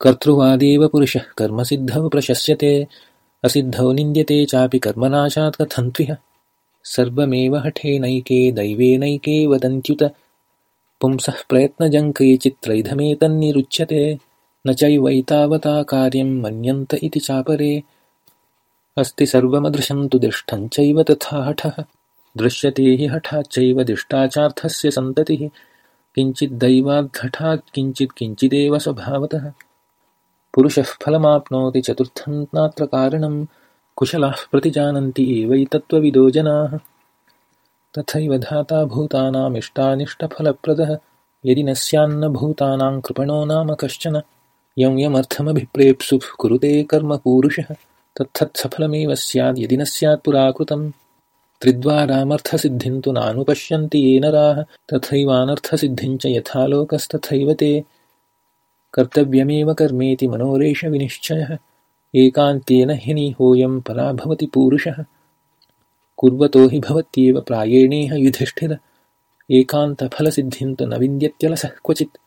कर्तृवादेव पुरुषः कर्मसिद्धौ प्रशस्यते। असिद्धौ निन्द्यते चापि कर्मनाशात् कथन्त्विह सर्वमेव हठेनैके दैवेनैके वदन्त्युत। पुंसः प्रयत्नजङ्के चित्रैधमेतन्निरुच्यते। न चैवैतावता कार्यं मन्यन्त इति चापरे। अस्ति सर्वमदृशं तु दृष्टञ्चैव तथा हठः। दृश्यते हि हठाच्चैव दिष्टाचार्थस्य सन्ततिः। किञ्चिद्दैवाद्घटात् किञ्चित् किञ्चिदेव स्वभावतः। पुरुषः फलमाप्नोति चतुर्थं नात्र कारणं कुशलाः प्रतिजानन्ति एवैतत्त्वविदो जनाः। तथैव धाता भूतानामिष्टानिष्टफलप्रदः यदि न स्यान्न भूतानां कृपणो नाम कश्चन यं यमर्थमभिप्रेप्सुः कुरुते कर्म पूरुषः तत्थत्सफलमेव स्याद् यदि न स्यात् पुराकृतं त्रिद्वारामर्थसिद्धिं तु नानुपश्यन्ति ये नराः तथैवानर्थसिद्धिञ्च यथा लोकस्तथैव ते कर्तव्यमेव कर्मेति मनोरेषविनिश्चयः एकान्तेन ह्यनीहोऽयं परा भवति पूरुषः। कुर्वतो हि भवत्येव प्रायेणेह युधिष्ठिर। एकान्तफलसिद्धिं तु न विन्द्यत्यलसः क्वचित्